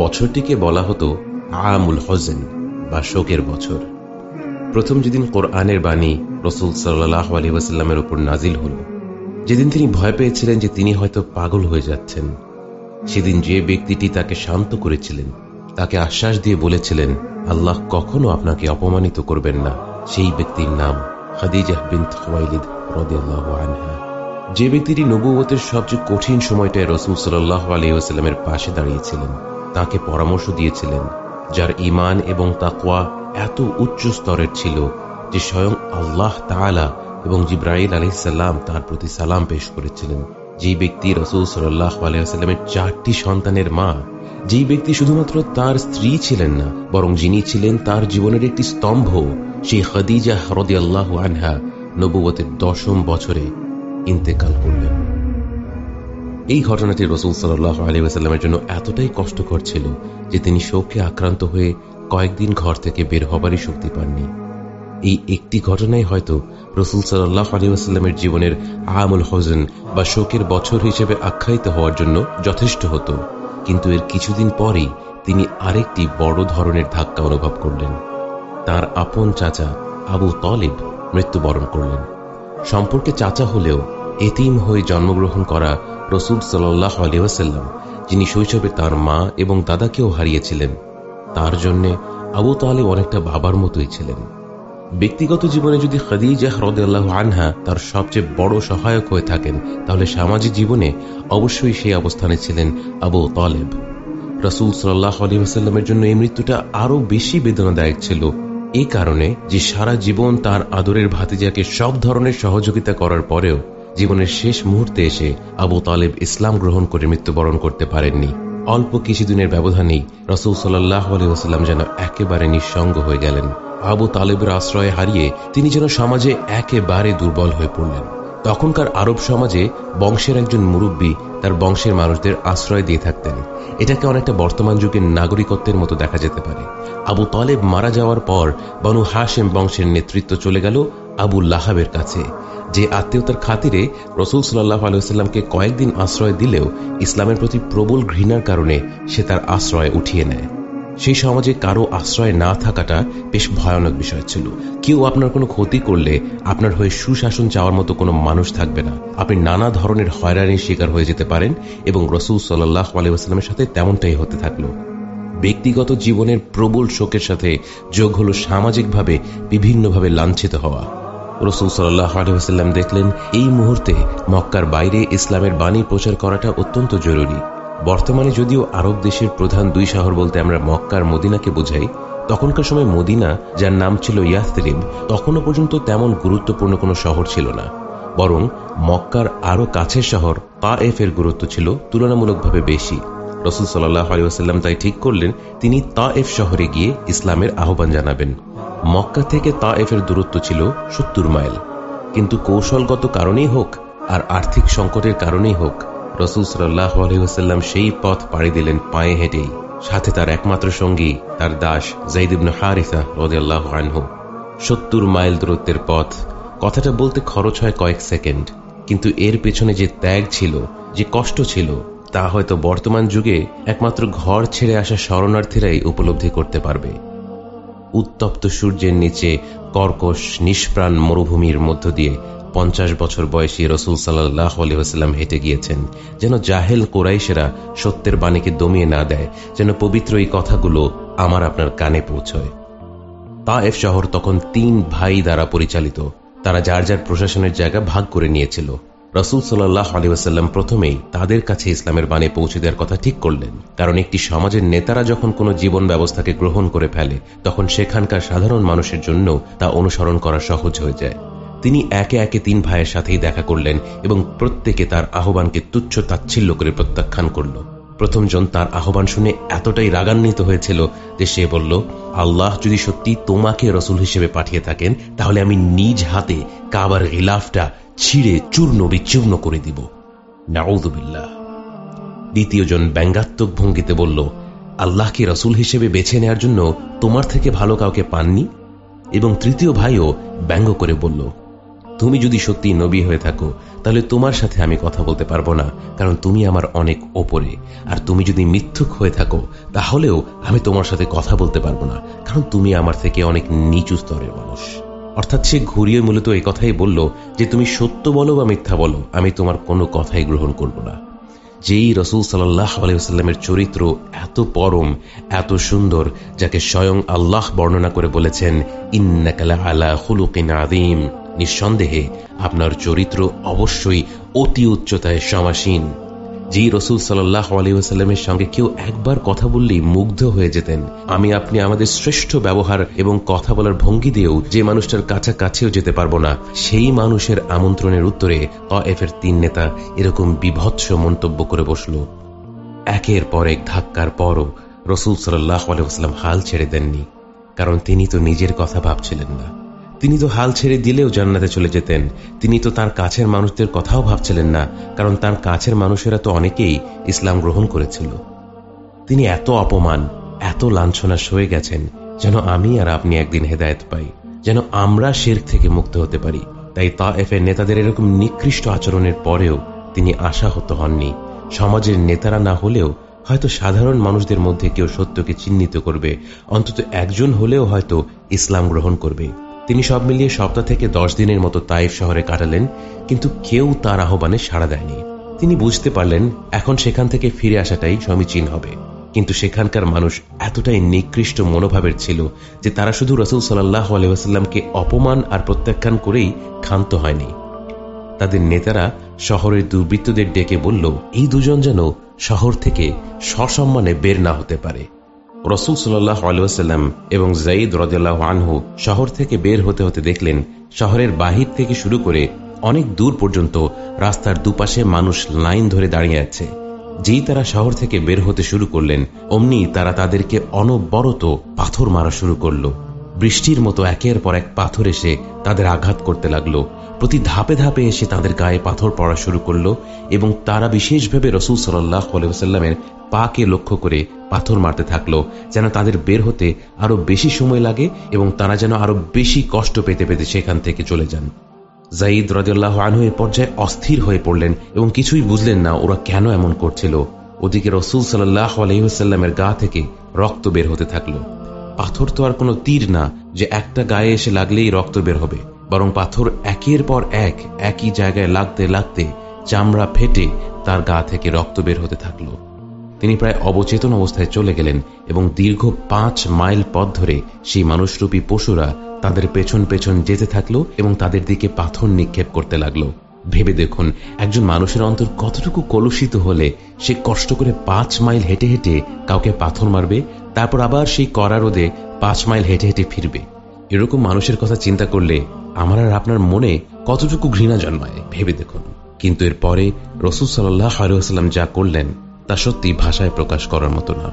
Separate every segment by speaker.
Speaker 1: বছরটিকে বলা হতো আমুল হজেন, বা শোকের বছর। প্রথম যেদিন কোরআনের বাণী রসুল সাল্লাহ আলী ওয়াসাল্লামের উপর নাজিল হল, যেদিন তিনি ভয় পেয়েছিলেন যে তিনি হয়তো পাগল হয়ে যাচ্ছেন। সেদিন যে ব্যক্তিটি তাকে শান্ত করেছিলেন, তাকে আশ্বাস দিয়ে বলেছিলেন, আল্লাহ কখনো আপনাকে অপমানিত করবেন না। সেই ব্যক্তির নাম যে ব্যক্তিটি নবুয়তের সবচেয়ে কঠিন সময়টায় রসুল সাল্লাহ আলহিহাস্লামের পাশে দাঁড়িয়েছিলেন তাকে পরামর্শ দিয়েছিলেন, যার ইমান এবং তাকওয়া এত উচ্চ স্তরের ছিল যে স্বয়ং আল্লাহ তালা এবং জিব্রাহিল আলহিসাল্লাম তার প্রতি সালাম পেশ করেছিলেন। যে ব্যক্তি রসুল সাল্লাহ আলহামের চারটি সন্তানের মা, যেই ব্যক্তি শুধুমাত্র তার স্ত্রী ছিলেন না, বরং যিনি ছিলেন তার জীবনের একটি স্তম্ভ, সেই হদিজা হরদি আল্লাহ আনহা নবুবতের দশম বছরে ইন্তেকাল করলেন। এই ঘটনাটি রসুল সাল্লাহ আলী আসাল্লামের জন্য এতটাই কষ্টকর ছিল যে তিনি শোকে আক্রান্ত হয়ে কয়েকদিন ঘর থেকে বের হবারই শক্তি পাননি। এই একটি ঘটনাই হয়তো রসুল সাল্লাহ আলী আসাল্লামের জীবনের আমুল হজেন বা শোকের বছর হিসেবে আখ্যায়িত হওয়ার জন্য যথেষ্ট হতো। কিন্তু এর কিছুদিন পরেই তিনি আরেকটি বড় ধরনের ধাক্কা অনুভব করলেন। তার আপন চাচা আবু তলিব মৃত্যুবরণ করলেন। সম্পর্কে চাচা হলেও এতিম হয়ে জন্মগ্রহণ করা রসুল সাল্লাহ আলিয়াসাল্লাম যিনি শৈশবে তার মা এবং দাদাকেও হারিয়েছিলেন। তার জন্য আবু তালেব অনেকটা বাবার মতোই ছিলেন। ব্যক্তিগত জীবনে যদি খাদিজাহ রদাল্লাহ আনহা তার সবচেয়ে বড় সহায়ক হয়ে থাকেন, তাহলে সামাজিক জীবনে অবশ্যই সেই অবস্থানে ছিলেন আবু তালেব। রসুল সাল্লাহ আলিহাস্লামের জন্য এই মৃত্যুটা আরও বেশি বেদনাদায়ক ছিল এই কারণে যে সারা জীবন তার আদরের ভাতিজাকে সব ধরনের সহযোগিতা করার পরেও জীবনের শেষ মুহূর্তে এসে আবু তালেব ইসলাম গ্রহণ করে মৃত্যুবরণ করতে পারেননি। অল্প কিছুদিনের ব্যবধানেই রসুল সাল্লাহ যেন একেবারে নিঃসঙ্গ হয়ে গেলেন। আবু তালেবের আশ্রয়ে হারিয়ে তিনি যেন সমাজে একেবারে দুর্বল হয়ে পড়লেন। তখনকার আরব সমাজে বংশের একজন মুরব্বী তার বংশের মানুষদের আশ্রয় দিয়ে থাকতেন। এটাকে অনেকটা বর্তমান যুগের নাগরিকত্বের মতো দেখা যেতে পারে। আবু তালেব মারা যাওয়ার পর বনু হাসেম বংশের নেতৃত্ব চলে গেল আবু লাহাবের কাছে, যে আত্মীয়তার খাতিরে রসুল সাল্লাহ আলুসাল্লামকে কয়েকদিন আশ্রয় দিলেও ইসলামের প্রতি প্রবল ঘৃণার কারণে সে তার আশ্রয় উঠিয়ে নেয়। সেই সমাজে কারও আশ্রয় না থাকাটা বেশ ভয়ানক বিষয় ছিল। কেউ আপনার কোনো ক্ষতি করলে আপনার হয়ে সুশাসন চাওয়ার মতো কোনো মানুষ থাকবে না। আপনি নানা ধরনের হয়রানির শিকার হয়ে যেতে পারেন এবং রসুল সাল্লাহ আলিউসালামের সাথে তেমনটাই হতে থাকল। ব্যক্তিগত জীবনের প্রবল শোকের সাথে যোগ হল সামাজিকভাবে বিভিন্নভাবে লাঞ্ছিত হওয়া। রসুল সাল্লাহ আলহাম দেখলেন, এই মুহূর্তে মক্কার বাইরে ইসলামের বাণী প্রচার করাটা অত্যন্ত জরুরি। বর্তমানে যদিও আরব দেশের প্রধান দুই শহর বলতে আমরা মক্কার মদিনাকে বোঝাই, তখনকার সময় মদিনা, যার নাম ছিল ইয়াস্তেরিব তখনও পর্যন্ত তেমন গুরুত্বপূর্ণ কোনো শহর ছিল না। বরং মক্কার আরও কাছের শহর তা এফ এর গুরুত্ব ছিল তুলনামূলকভাবে বেশি। রসুল সাল্লাহ আলিউসাল্লাম তাই ঠিক করলেন, তিনি তা এফ শহরে গিয়ে ইসলামের আহ্বান জানাবেন। মক্কা থেকে তা এফ এর দূরত্ব ছিল সত্তর মাইল। কিন্তু কৌশলগত কারণেই হোক আর আর্থিক সংকটের কারণেই হোক রসুল সাল্লাহ আলহিহাস্লাম সেই পথ পাড়ি দিলেন পায়ে হেঁটেই। সাথে তার একমাত্র সঙ্গী, তার দাস জাইদিবন হারিসা রদাল্লাহ আনহু। সত্তর মাইল দূরত্বের পথ, কথাটা বলতে খরচ হয় কয়েক সেকেন্ড। কিন্তু এর পেছনে যে ত্যাগ ছিল, যে কষ্ট ছিল, তা হয়তো বর্তমান যুগে একমাত্র ঘর ছেড়ে আসা শরণার্থীরাই উপলব্ধি করতে পারবে। উত্তপ্ত সূর্যের নিচে কর্কশ, নিষ্প্রাণ মরুভূমির মধ্য দিয়ে পঞ্চাশ বছর বয়সী রসুল সাল্লাহ আলহাম হেঁটে গিয়েছেন, যেন জাহেল কোরাইশেরা সত্যের বাণীকে দমিয়ে না দেয়, যেন পবিত্র এই কথাগুলো আমার আপনার কানে পৌঁছয়। তাএফ শহর তখন তিন ভাই দ্বারা পরিচালিত। তারা যার যার প্রশাসনের জায়গা ভাগ করে নিয়েছিল। রসুল সাল্লাহ আলিবাসাল্লাম প্রথমেই তাদের কাছে ইসলামের বাণী পৌঁছে দেওয়ার কথা ঠিক করলেন। কারণ একটি সমাজের নেতারা যখন কোনো জীবন ব্যবস্থাকে গ্রহণ করে ফেলে, তখন সেখানকার সাধারণ মানুষের জন্য তা অনুসরণ করা সহজ হয়ে যায়। তিনি একে একে তিন ভাইয়ের সাথেই দেখা করলেন এবং প্রত্যেকে তার আহ্বানকে তুচ্ছ তাচ্ছিল্য করে প্রত্যাখ্যান করল। প্রথমজন তার আহ্বান শুনে এতটাই রাগান্বিত হয়েছিল যে সে বলল, আল্লাহ যদি সত্যি তোমাকে রসুল হিসেবে পাঠিয়ে থাকেন, তাহলে আমি নিজ হাতে কাবার গিলাফটা ছিঁড়ে চূর্ণ বিচূর্ণ করে দিব। নাউদুবিল্লাহ দ্বিতীয়জন ব্যঙ্গাত্মক ভঙ্গিতে বলল, আল্লাহকে রসুল হিসেবে বেছে নেয়ার জন্য তোমার থেকে ভালো কাউকে পাননি? এবং তৃতীয় ভাইও ব্যঙ্গ করে বলল তুমি যদি সত্যি নবী হয়ে থাকো, তাহলে তোমার সাথে আমি কথা বলতে পারব না, কারণ তুমি আমার অনেক ওপরে। আর তুমি যদি মিথ্যুক হয়ে থাকো, তাহলেও আমি তোমার সাথে কথা বলতে পারব না, কারণ তুমি আমার থেকে অনেক নিচু স্তরের মানুষ। অর্থাৎ সে ঘুরিয়ে মূলত এই কথাই বলল যে, তুমি সত্য বলো বা মিথ্যা বলো, আমি তোমার কোনো কথাই গ্রহণ করব না। যেই রসুল সাল্লাহ আলাইসাল্লামের চরিত্র এত পরম, এত সুন্দর, যাকে স্বয়ং আল্লাহ বর্ণনা করে বলেছেন ইন্নাকালা আলা হুলুকিন আদিম নিঃসন্দেহে আপনার চরিত্র অবশ্যই অতি উচ্চতায় সমাসীন। যে রসুল সাল্লাহ আলিউসাল্লামের সঙ্গে কেউ একবার কথা বললেই মুগ্ধ হয়ে যেতেন। আমি আপনি আমাদের শ্রেষ্ঠ ব্যবহার এবং কথা বলার ভঙ্গি দিয়েও যে মানুষটার কাছাকাছিও যেতে পারব না, সেই মানুষের আমন্ত্রণের উত্তরে এফের তিন নেতা এরকম বিভৎস মন্তব্য করে বসল। একের পর এক ধাক্কার পরও রসুল সাল্লাহ আলহাম হাল ছেড়ে দেননি, কারণ তিনি তো নিজের কথা ভাবছিলেন না। তিনি তো হাল ছেড়ে দিলেও জান্নাতে চলে যেতেন। তিনি তো তার কাছের মানুষদের কথাও ভাবছিলেন না, কারণ তার কাছের মানুষেরা তো অনেকেই ইসলাম গ্রহণ করেছিল। তিনি এত অপমান, এত লাঞ্ছনা সয়ে গেছেন, যেন আমি আর আপনি একদিন হেদায়ত পাই, যেন আমরা শের থেকে মুক্ত হতে পারি। তাই তা এফ এর নেতাদের এরকম নিকৃষ্ট আচরণের পরেও তিনি আশাহত হননি। সমাজের নেতারা না হলেও হয়তো সাধারণ মানুষদের মধ্যে কেউ সত্যকে চিহ্নিত করবে, অন্তত একজন হলেও হয়তো ইসলাম গ্রহণ করবে। তিনি সব মিলিয়ে সপ্তাহ থেকে দশ দিনের মতো তাইফ শহরে কাটালেন, কিন্তু কেউ তার আহ্বানে সাড়া দেয়নি। তিনি বুঝতে পারলেন, এখন সেখান থেকে ফিরে আসাটাই সমীচীন হবে। কিন্তু সেখানকার মানুষ এতটাই নিকৃষ্ট মনোভাবের ছিল যে তারা শুধু রসুল সাল্লাহ আলহামকে অপমান আর প্রত্যাখ্যান করেই ক্ষান্ত হয়নি। তাদের নেতারা শহরের দুর্বৃত্তদের ডেকে বলল, এই দুজন যেন শহর থেকে সসম্মানে বের না হতে পারে। রসুল সাল্লাহ আলুসাল্লাম এবং জাইদ রদাল্লাহ আনহু শহর থেকে বের হতে হতে দেখলেন, শহরের বাহির থেকে শুরু করে অনেক দূর পর্যন্ত রাস্তার দুপাশে মানুষ লাইন ধরে দাঁড়িয়ে আছে। যেই তারা শহর থেকে বের হতে শুরু করলেন, অমনি তারা তাদেরকে অনবরত পাথর মারা শুরু করল। বৃষ্টির মতো একের পর এক পাথর এসে তাদের আঘাত করতে লাগল। প্রতি ধাপে ধাপে এসে তাদের গায়ে পাথর পড়া শুরু করল এবং তারা বিশেষভাবে রসুল সাল্লাহ আলাইসাল্লামের পাকে লক্ষ্য করে পাথর মারতে থাকল, যেন তাদের বের হতে আরও বেশি সময় লাগে এবং তারা যেন আরও বেশি কষ্ট পেতে পেতে সেখান থেকে চলে যান। জাইদ রাজিয়াল্লাহ আনহু এ পর্যায়ে অস্থির হয়ে পড়লেন এবং কিছুই বুঝলেন না ওরা কেন এমন করছিল। ওদিকে রসুল সাল্লাহ আলহিহাস্লামের গা থেকে রক্ত বের হতে থাকল। পাথর তো আর কোনো তীর না, যে একটা গায়ে এসে লাগলেই রক্ত বের হবে। বরং পাথর একের পর এক একই জায়গায় লাগতে লাগতে চামড়া ফেটে তার গা থেকে রক্ত বের হতে থাকল। তিনি প্রায় অবচেতন অবস্থায় চলে গেলেন এবং দীর্ঘ পাঁচ মাইল পথ ধরে সেই মানুষরূপী পশুরা তাদের পেছন পেছন যেতে থাকল এবং তাদের দিকে পাথর নিক্ষেপ করতে লাগল। ভেবে দেখুন, একজন মানুষের অন্তর কতটুকু কলুষিত হলে সে কষ্ট করে পাঁচ মাইল হেঁটে হেঁটে কাউকে পাথর মারবে তারপর আবার সেই কড়া রোদে পাঁচ মাইল হেঁটে হেঁটে ফিরবে। এরকম মানুষের কথা চিন্তা করলে আমার আর আপনার মনে কতটুকু ঘৃণা জন্মায়, ভেবে দেখুন। কিন্তু এর পরে রসুল সাল্লাহ আলুসাল্লাম যা করলেন, তা সত্যি ভাষায় প্রকাশ করার মতো না।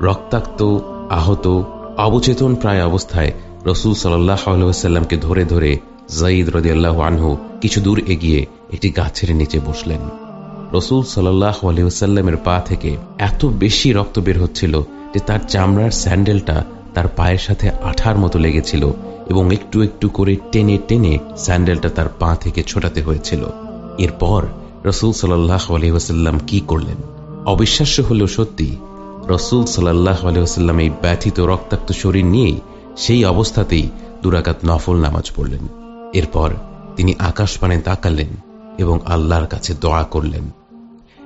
Speaker 1: রক্তাক্ত, আহত, অবচেতন প্রায় অবস্থায় রসুল সাল্লাহ আলহামকে ধরে ধরে জাইদ রদিয়াল্লাহ আনহু কিছু দূর এগিয়ে একটি গাছের নিচে বসলেন। রসুল সাল্লাহ আলহিউসাল্লামের পা থেকে এত বেশি রক্ত বের হচ্ছিল যে তার চামড়ার স্যান্ডেলটা তার পায়ের সাথে আঠার মতো লেগেছিল এবং একটু একটু করে টেনে টেনে স্যান্ডেলটা তার পা থেকে ছোটাতে হয়েছিল। এরপর রসুল সাল্লাহ আলহিহাস্লাম কি করলেন? অবিশ্বাস্য হলেও সত্যি, রসুল সাল্লাহ আলহাম এই ব্যথিত রক্তাক্ত শরীর নিয়েই সেই অবস্থাতেই দুরাকাত নফল নামাজ পড়লেন। এরপর তিনি আকাশ পানে তাকালেন এবং আল্লাহর কাছে দোয়া করলেন।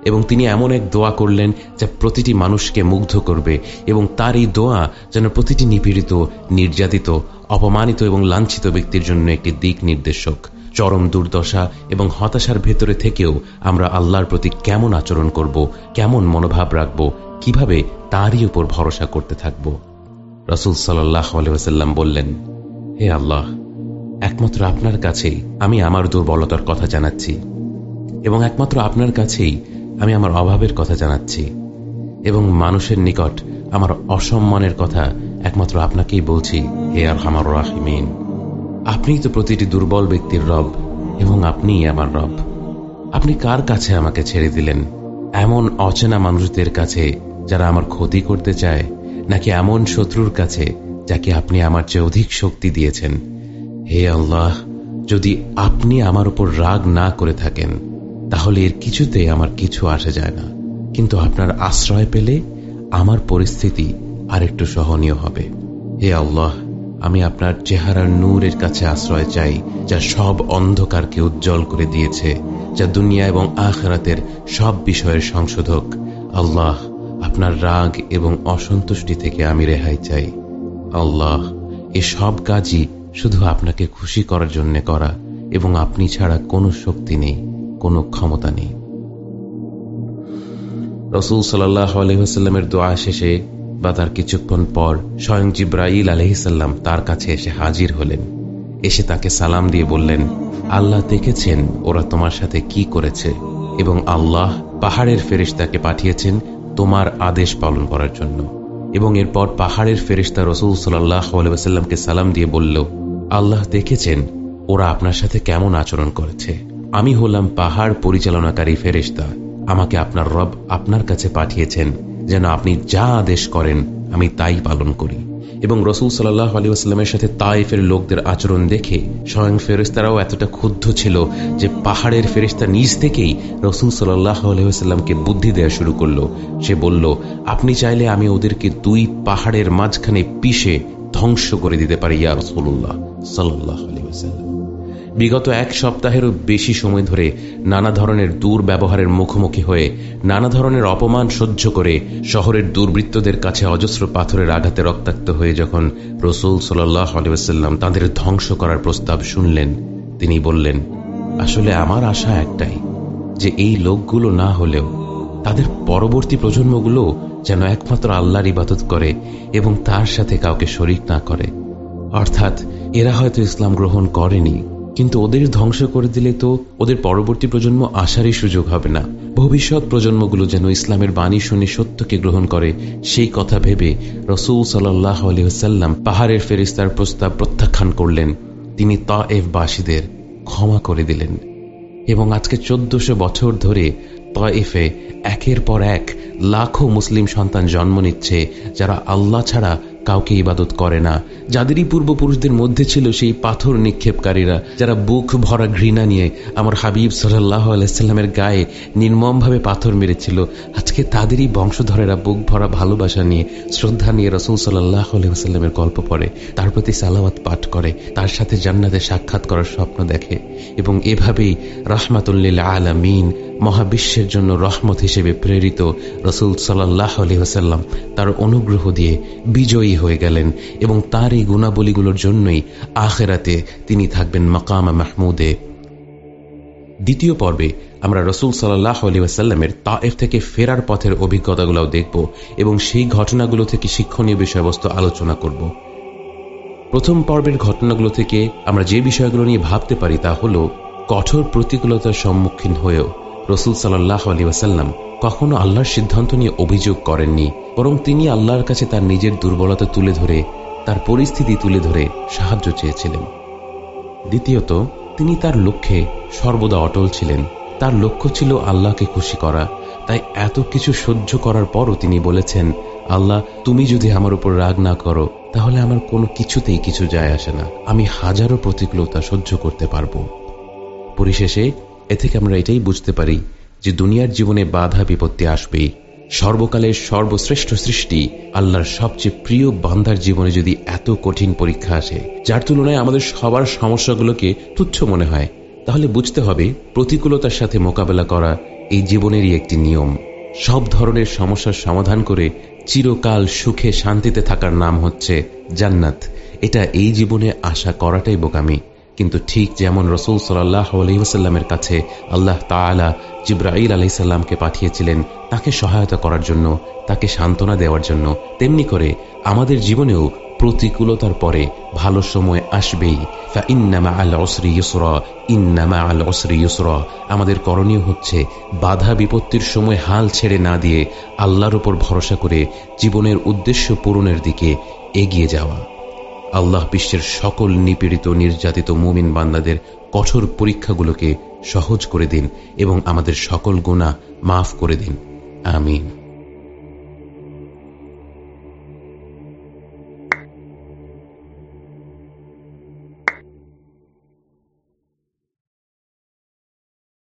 Speaker 1: এবং তিনি এমন এক দোয়া করলেন যা প্রতিটি মানুষকে মুগ্ধ করবে এবং তার এই দোয়া যেন প্রতিটি নিপীড়িত, নির্যাতিত, অপমানিত এবং লাঞ্ছিত ব্যক্তির জন্য একটি দিক নির্দেশক। চরম দুর্দশা এবং হতাশার ভেতরে থেকেও আমরা আল্লাহর প্রতি কেমন আচরণ করব, কেমন মনোভাব রাখব, কীভাবে তারই উপর ভরসা করতে থাকব? রসুল সাল্লাহ আলহাম বললেন, হে আল্লাহ, একমাত্র আপনার কাছেই আমি আমার দুর্বলতার কথা জানাচ্ছি এবং একমাত্র আপনার কাছেই আমি আমার অভাবের কথা জানাচ্ছি এবং মানুষের নিকট আমার অসম্মানের কথা একমাত্র আপনাকেই বলছি, হে আর হামার রাহিমিন। আপনিই তো প্রতিটি দুর্বল ব্যক্তির রব এবং আপনিই আমার রব। আপনি কার কাছে আমাকে ছেড়ে দিলেন? এমন অচেনা মানুষদের কাছে যারা আমার ক্ষতি করতে চায়, নাকি এমন শত্রুর কাছে যাকে আপনি আমার চেয়ে অধিক শক্তি দিয়েছেন? হে আল্লাহ, যদি আপনি আমার উপর রাগ না করে থাকেন তাহলে এর কিছুতে আমার কিছু আসে যায় না। কিন্তু আপনার আশ্রয় পেলে আমার পরিস্থিতি আরেকটু সহনীয় হবে। হে আল্লাহ, আমি আপনার চেহারার নূরের কাছে আশ্রয় চাই, যা সব অন্ধকারকে উজ্জ্বল করে দিয়েছে, যা দুনিয়া এবং আখরাতের সব বিষয়ের সংশোধক। আল্লাহ, আপনার রাগ এবং অসন্তুষ্টি থেকে আমি রেহাই চাই। আল্লাহ, এ সব কাজই শুধু আপনাকে খুশি করার জন্য করা, এবং আপনি ছাড়া কোনো শক্তি নেই। কোনো ক্ষমতা নেই। রসুল সাল্লাহ আলহিহাস্লামের দোয়া শেষে বা তার কিছুক্ষণ পর স্বয়ং জিব্রাইল আলহিসাল্লাম তার কাছে এসে হাজির হলেন। এসে তাকে সালাম দিয়ে বললেন, আল্লাহ দেখেছেন ওরা তোমার সাথে কি করেছে এবং আল্লাহ পাহাড়ের ফেরিস্তাকে পাঠিয়েছেন তোমার আদেশ পালন করার জন্য। এবং এরপর পাহাড়ের ফেরিস্তা রসুল সাল্লাহ আলহামকে সালাম দিয়ে বলল, আল্লাহ দেখেছেন ওরা আপনার সাথে কেমন আচরণ করেছে। আমি হলাম পাহাড় পরিচালনাকারী ফেরিস্তা আমাকে আপনার রব আপনার কাছে পাঠিয়েছেন যেন আপনি যা আদেশ করেন, আমি তাই পালন করি। এবং রসুল সাল্লাহ আলী আসলামের সাথে তাইফের লোকদের আচরণ দেখে স্বয়ং ফেরিস্তারাও এতটা ক্ষুব্ধ ছিল যে পাহাড়ের ফেরিস্তা নিজ থেকেই রসুল সাল্লাহ আলহিহাস্লামকে বুদ্ধি দেওয়া শুরু করল। সে বলল, আপনি চাইলে আমি ওদেরকে দুই পাহাড়ের মাঝখানে পিষে ধ্বংস করে দিতে পারি ইয়া রসুল্লাহ সাল্লাহ আলহিহাস্লাম বিগত এক সপ্তাহেরও বেশি সময় ধরে নানা ধরনের দুর্ব্যবহারের মুখোমুখি হয়ে নানা ধরনের অপমান সহ্য করে শহরের দুর্বৃত্তদের কাছে অজস্র পাথরের আঘাতে রক্তাক্ত হয়ে যখন রসুল সাল্লাহ আলিবাসাল্লাম তাদের ধ্বংস করার প্রস্তাব শুনলেন, তিনি বললেন, আসলে আমার আশা একটাই, যে এই লোকগুলো না হলেও তাদের পরবর্তী প্রজন্মগুলো যেন একমাত্র আল্লাহর ইবাদত করে এবং তার সাথে কাউকে শরিক না করে। অর্থাৎ এরা হয়তো ইসলাম গ্রহণ করেনি কিন্তু ওদের ধ্বংস করে দিলে তো ওদের পরবর্তী প্রজন্ম আসারই সুযোগ হবে না। ভবিষ্যৎ প্রজন্মগুলো যেন ইসলামের বাণী শুনে সত্যকে গ্রহণ করে, সেই কথা ভেবে রসুল সাল্লাহ আলহাম পাহাড়ের ফেরিস্তার প্রস্তাব প্রত্যাখ্যান করলেন। তিনি তা এফ বাসীদের ক্ষমা করে দিলেন এবং আজকে চোদ্দশো বছর ধরে তয়েফে একের পর এক লাখো মুসলিম সন্তান জন্ম নিচ্ছে, যারা আল্লাহ ছাড়া কাউকে ইবাদত করে না। যাদেরই পূর্বপুরুষদের মধ্যে ছিল সেই পাথর নিক্ষেপকারীরা, যারা বুক ভরা ঘৃণা নিয়ে আমার হাবিব সাল্লাহ আলাইস্লামের গায়ে নির্মমভাবে পাথর মেরেছিল। আজকে তাদেরই বংশধরেরা বুক ভরা ভালোবাসা নিয়ে, শ্রদ্ধা নিয়ে রসুল সাল্লাহ আলহিহাস্লামের গল্প পড়ে, তার প্রতি সালাওয়াত পাঠ করে, তার সাথে জান্নাতে সাক্ষাৎ করার স্বপ্ন দেখে। এবং এভাবেই রাহমাতুল্লিল আলামিন মহাবিশ্বের জন্য রহমত হিসেবে প্রেরিত রসুল সাল্লাহ আলহিহাস্লাম তার অনুগ্রহ দিয়ে বিজয়ী হয়ে গেলেন এবং তার এই গুণাবলীগুলোর জন্যই আখেরাতে তিনি থাকবেন মকামা মাহমুদে। দ্বিতীয় পর্বে আমরা রসুল সাল্লাহ আলী ওয়াসাল্লামের তাএফ থেকে ফেরার পথের অভিজ্ঞতাগুলোও দেখব এবং সেই ঘটনাগুলো থেকে শিক্ষণীয় বিষয়বস্তু আলোচনা করব। প্রথম পর্বের ঘটনাগুলো থেকে আমরা যে বিষয়গুলো নিয়ে ভাবতে পারি তা হল কঠোর প্রতিকূলতার সম্মুখীন হয়েও। রসুল সাল্লাহ আলী ওয়াসাল্লাম কখনো আল্লাহর সিদ্ধান্ত নিয়ে অভিযোগ করেননি, বরং তিনি আল্লাহর কাছে তার নিজের দুর্বলতা তুলে ধরে, তার পরিস্থিতি তুলে ধরে সাহায্য চেয়েছিলেন। দ্বিতীয়ত, তিনি তার লক্ষ্যে সর্বদা অটল ছিলেন। তার লক্ষ্য ছিল আল্লাহকে খুশি করা। তাই এত কিছু সহ্য করার পরও তিনি বলেছেন, আল্লাহ, তুমি যদি আমার উপর রাগ না করো, তাহলে আমার কোনো কিছুতেই কিছু যায় আসে না। আমি হাজারো প্রতিকূলতা সহ্য করতে পারব। পরিশেষে এ থেকে আমরা এটাই বুঝতে পারি যে দুনিয়ার জীবনে বাধা বিপত্তি আসবেই সর্বকালের সর্বশ্রেষ্ঠ সৃষ্টি আল্লাহর সবচেয়ে প্রিয় বান্দার জীবনে যদি এত কঠিন পরীক্ষা আসে, যার তুলনায় আমাদের সবার সমস্যাগুলোকে তুচ্ছ মনে হয়। তাহলে বুঝতে হবে, প্রতিকূলতার সাথে মোকাবেলা করা এই জীবনেরই একটি নিয়ম। সব ধরনের সমস্যার সমাধান করে চিরকাল সুখে শান্তিতে থাকার নাম হচ্ছে জান্নাত। এটা এই জীবনে আশা করাটাই বোকামি। কিন্তু ঠিক যেমন রসুল সাল্লাহ আলহিহাস্লামের কাছে আল্লাহ তালা জিব্রাইল আলহিসাল্লামকে পাঠিয়েছিলেন, তাকে সহায়তা করার জন্য, তাকে সান্ত্বনা দেওয়ার জন্য, তেমনি করে আমাদের জীবনেও প্রতিকূলতার পরে ভালো সময় আসবেই। ইন্নামা আল অসরি ইসর ইন্নামা আল অসরি ইসর আমাদের করণীয় হচ্ছে বাধা বিপত্তির সময় হাল ছেড়ে না দিয়ে আল্লাহর উপর ভরসা করে জীবনের উদ্দেশ্য পূরণের দিকে এগিয়ে যাওয়া। আল্লাহ বিশ্বের সকল নিপীড়িত, নির্যাতিত মুমিন বান্দাদের কঠোর পরীক্ষাগুলোকে সহজ করে দিন এবং আমাদের সকল গুণা মাফ করে দিন। আমিন।